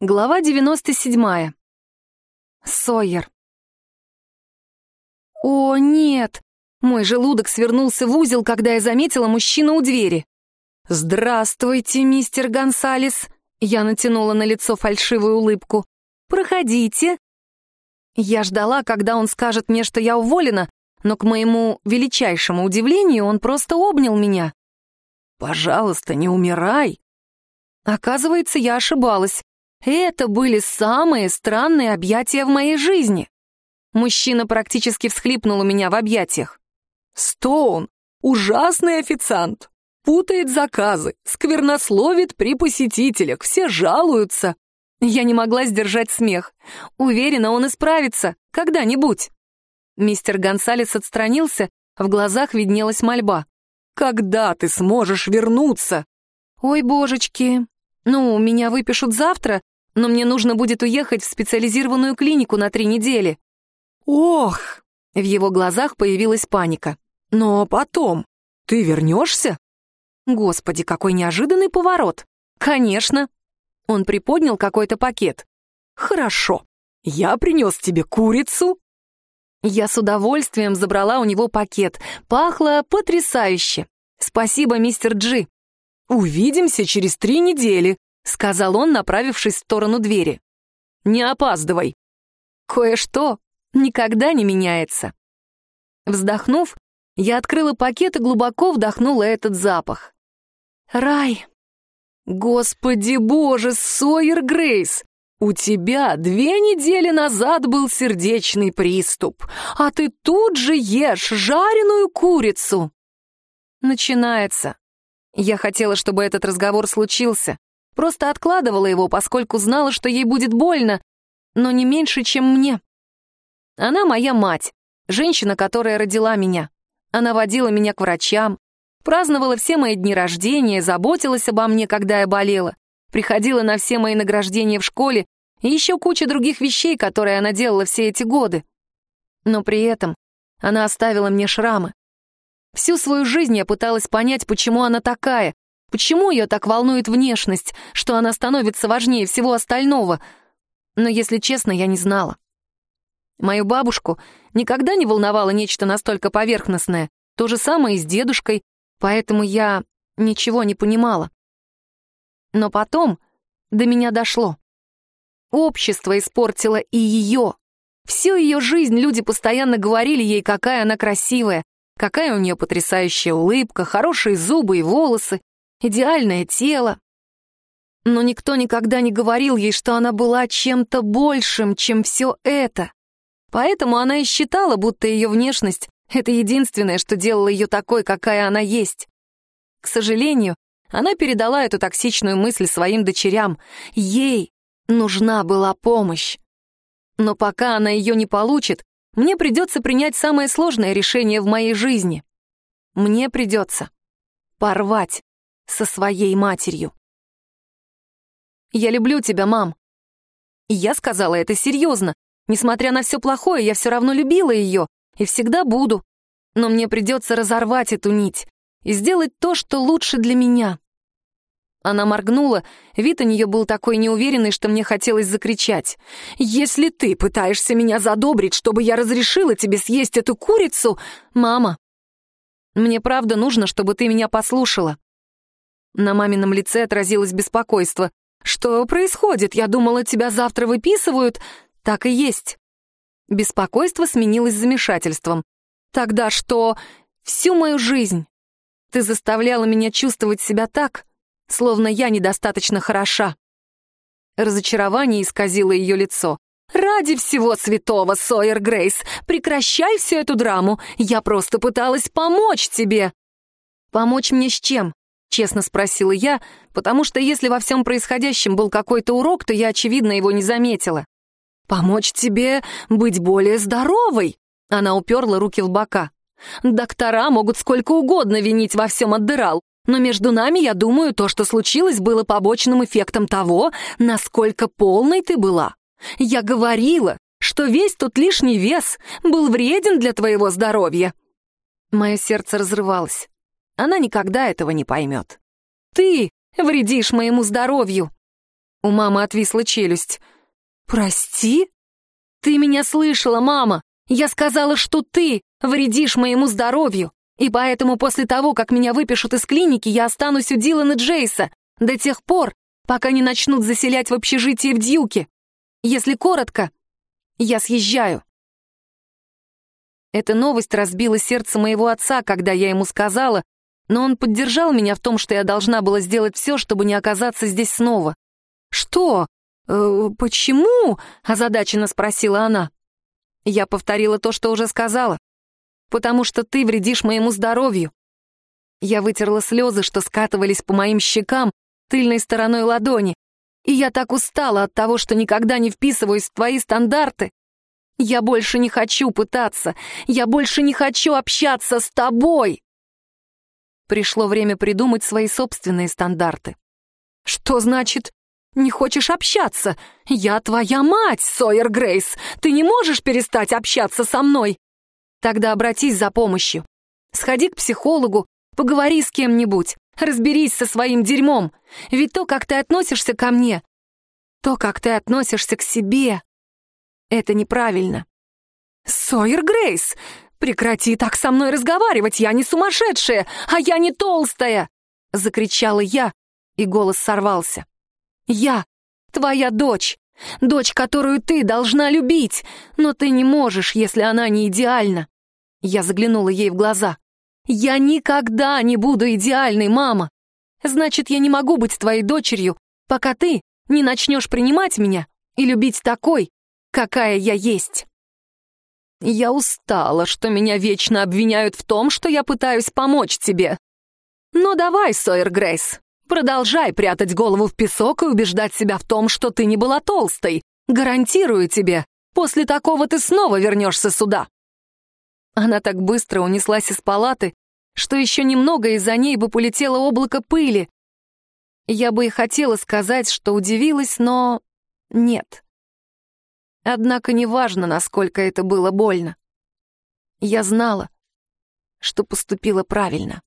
Глава 97. Сойер. О, нет! Мой желудок свернулся в узел, когда я заметила мужчину у двери. «Здравствуйте, мистер Гонсалес!» Я натянула на лицо фальшивую улыбку. «Проходите!» Я ждала, когда он скажет мне, что я уволена, но к моему величайшему удивлению он просто обнял меня. «Пожалуйста, не умирай!» Оказывается, я ошибалась. Это были самые странные объятия в моей жизни. Мужчина практически всхлипнул у меня в объятиях. «Стоун, ужасный официант, путает заказы, сквернословит при посетителях, все жалуются». Я не могла сдержать смех. Уверена, он исправится, когда-нибудь. Мистер Гонсалес отстранился, в глазах виднелась мольба. «Когда ты сможешь вернуться?» «Ой, божечки, ну, меня выпишут завтра, но мне нужно будет уехать в специализированную клинику на три недели. Ох! В его глазах появилась паника. Но потом ты вернешься? Господи, какой неожиданный поворот. Конечно. Он приподнял какой-то пакет. Хорошо. Я принес тебе курицу. Я с удовольствием забрала у него пакет. Пахло потрясающе. Спасибо, мистер Джи. «Увидимся через три недели», — сказал он, направившись в сторону двери. «Не опаздывай». Кое-что никогда не меняется. Вздохнув, я открыла пакет и глубоко вдохнула этот запах. Рай. Господи боже, Сойер Грейс, у тебя две недели назад был сердечный приступ, а ты тут же ешь жареную курицу. Начинается. Я хотела, чтобы этот разговор случился. Просто откладывала его, поскольку знала, что ей будет больно, но не меньше, чем мне. Она моя мать, женщина, которая родила меня. Она водила меня к врачам, праздновала все мои дни рождения, заботилась обо мне, когда я болела, приходила на все мои награждения в школе и еще куча других вещей, которые она делала все эти годы. Но при этом она оставила мне шрамы. Всю свою жизнь я пыталась понять, почему она такая, почему ее так волнует внешность, что она становится важнее всего остального. Но, если честно, я не знала. Мою бабушку никогда не волновало нечто настолько поверхностное. То же самое и с дедушкой, поэтому я ничего не понимала. Но потом до меня дошло. Общество испортило и ее. Всю ее жизнь люди постоянно говорили ей, какая она красивая, Какая у нее потрясающая улыбка, хорошие зубы и волосы, идеальное тело. Но никто никогда не говорил ей, что она была чем-то большим, чем все это. Поэтому она и считала, будто ее внешность — это единственное, что делало ее такой, какая она есть. К сожалению, она передала эту токсичную мысль своим дочерям. Ей нужна была помощь. Но пока она ее не получит, мне придется принять самое сложное решение в моей жизни. Мне придется порвать со своей матерью. «Я люблю тебя, мам». И я сказала это серьезно. Несмотря на все плохое, я все равно любила ее и всегда буду. Но мне придется разорвать эту нить и сделать то, что лучше для меня. Она моргнула, вид у нее был такой неуверенный, что мне хотелось закричать. «Если ты пытаешься меня задобрить, чтобы я разрешила тебе съесть эту курицу...» «Мама, мне правда нужно, чтобы ты меня послушала». На мамином лице отразилось беспокойство. «Что происходит? Я думала, тебя завтра выписывают». «Так и есть». Беспокойство сменилось замешательством. «Тогда что? Всю мою жизнь ты заставляла меня чувствовать себя так, словно я недостаточно хороша. Разочарование исказило ее лицо. «Ради всего святого, Сойер Грейс, прекращай всю эту драму. Я просто пыталась помочь тебе». «Помочь мне с чем?» — честно спросила я, потому что если во всем происходящем был какой-то урок, то я, очевидно, его не заметила. «Помочь тебе быть более здоровой!» Она уперла руки в бока. «Доктора могут сколько угодно винить во всем отдырал, но между нами, я думаю, то, что случилось, было побочным эффектом того, насколько полной ты была. Я говорила, что весь тот лишний вес был вреден для твоего здоровья. Мое сердце разрывалось. Она никогда этого не поймет. Ты вредишь моему здоровью. У мамы отвисла челюсть. «Прости? Ты меня слышала, мама! Я сказала, что ты вредишь моему здоровью, и поэтому после того, как меня выпишут из клиники, я останусь у Дилана Джейса до тех пор, пока не начнут заселять в общежитие в Дьюке. Если коротко, я съезжаю». Эта новость разбила сердце моего отца, когда я ему сказала, но он поддержал меня в том, что я должна была сделать все, чтобы не оказаться здесь снова. «Что? Э, почему?» — озадаченно спросила она. Я повторила то, что уже сказала. «Потому что ты вредишь моему здоровью». Я вытерла слезы, что скатывались по моим щекам тыльной стороной ладони. И я так устала от того, что никогда не вписываюсь в твои стандарты. Я больше не хочу пытаться. Я больше не хочу общаться с тобой. Пришло время придумать свои собственные стандарты. Что значит «не хочешь общаться»? Я твоя мать, Сойер Грейс. Ты не можешь перестать общаться со мной. Тогда обратись за помощью. Сходи к психологу, поговори с кем-нибудь, разберись со своим дерьмом. Ведь то, как ты относишься ко мне, то, как ты относишься к себе, это неправильно. Сойер Грейс, прекрати так со мной разговаривать, я не сумасшедшая, а я не толстая! Закричала я, и голос сорвался. Я твоя дочь, дочь, которую ты должна любить, но ты не можешь, если она не идеальна. Я заглянула ей в глаза. Я никогда не буду идеальной, мама. Значит, я не могу быть твоей дочерью, пока ты не начнешь принимать меня и любить такой, какая я есть. Я устала, что меня вечно обвиняют в том, что я пытаюсь помочь тебе. Но давай, Сойер Грейс, продолжай прятать голову в песок и убеждать себя в том, что ты не была толстой. Гарантирую тебе, после такого ты снова вернешься сюда. Она так быстро унеслась из палаты, что еще немного и за ней бы полетело облако пыли. Я бы и хотела сказать, что удивилась, но нет. Однако неважно, насколько это было больно. Я знала, что поступила правильно.